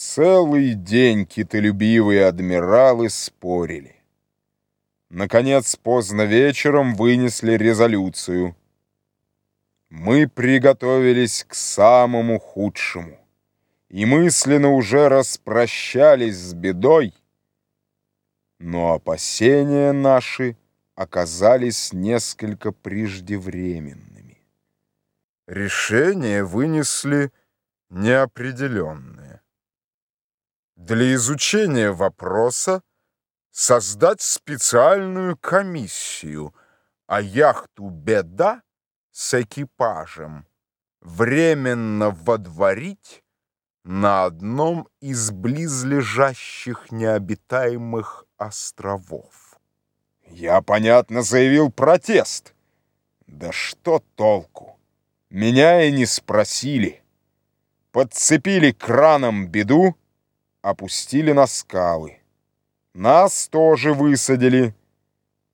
Целый день китолюбивые адмиралы спорили. Наконец, поздно вечером вынесли резолюцию. Мы приготовились к самому худшему и мысленно уже распрощались с бедой, но опасения наши оказались несколько преждевременными. Решение вынесли неопределенное. Для изучения вопроса создать специальную комиссию, а яхту «Беда» с экипажем временно водворить на одном из близлежащих необитаемых островов. Я, понятно, заявил протест. Да что толку? Меня и не спросили. Подцепили краном беду, опустили на скалы. Нас тоже высадили,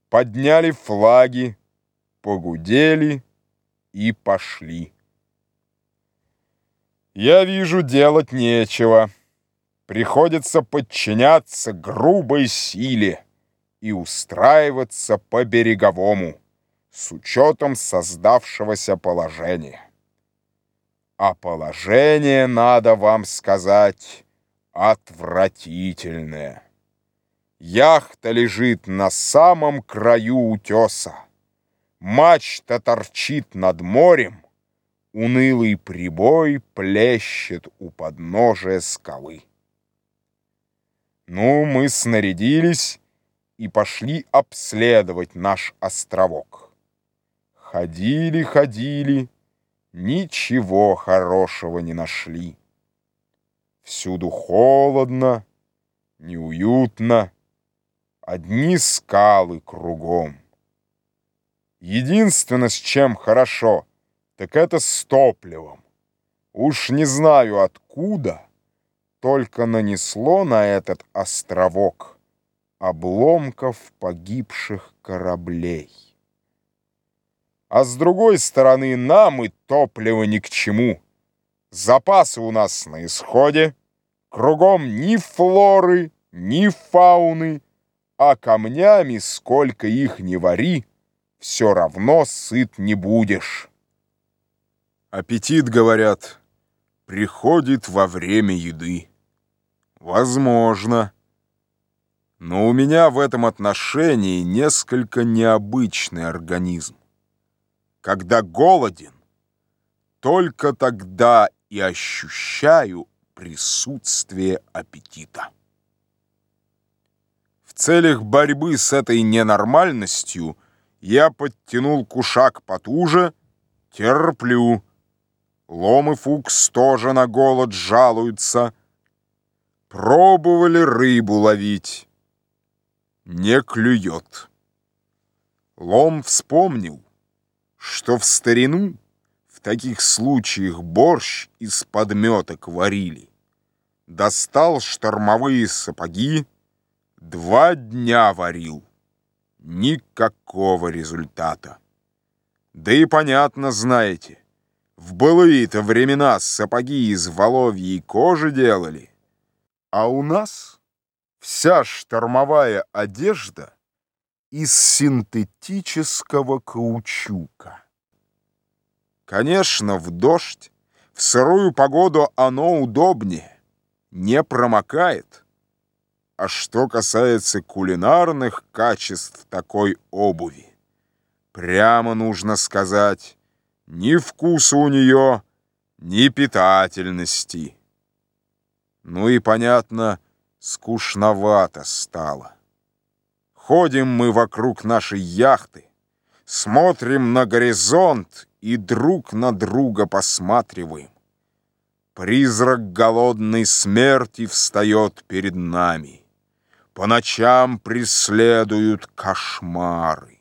подняли флаги, погудели и пошли. Я вижу, делать нечего. Приходится подчиняться грубой силе и устраиваться по-береговому с учетом создавшегося положения. А положение, надо вам сказать, отвратительное. Яхта лежит на самом краю утеса. Мачта торчит над морем, Унылый прибой плещет у подножия скалы. Ну, мы снарядились и пошли обследовать наш островок. Ходили, ходили, ничего хорошего не нашли. Всюду холодно, неуютно, одни скалы кругом. Единственное, с чем хорошо — так это с топливом. Уж не знаю откуда, только нанесло на этот островок обломков погибших кораблей. А с другой стороны, нам и топливо ни к чему. Запасы у нас на исходе, кругом ни флоры, ни фауны, а камнями, сколько их ни вари, все равно сыт не будешь». Аппетит, говорят, приходит во время еды. Возможно. Но у меня в этом отношении несколько необычный организм. Когда голоден, только тогда и ощущаю присутствие аппетита. В целях борьбы с этой ненормальностью я подтянул кушак потуже, терплю, Лом и Фукс тоже на голод жалуются. Пробовали рыбу ловить. Не клюет. Лом вспомнил, что в старину таких случаях борщ из подметок варили. Достал штормовые сапоги, два дня варил. Никакого результата. Да и понятно, знаете, в былые-то времена сапоги из воловьей кожи делали, а у нас вся штормовая одежда из синтетического каучука. Конечно, в дождь, в сырую погоду оно удобнее, не промокает. А что касается кулинарных качеств такой обуви, прямо нужно сказать, ни вкуса у нее, ни питательности. Ну и, понятно, скучновато стало. Ходим мы вокруг нашей яхты, смотрим на горизонт и друг на друга посматриваем. Призрак голодной смерти встает перед нами. По ночам преследуют кошмары.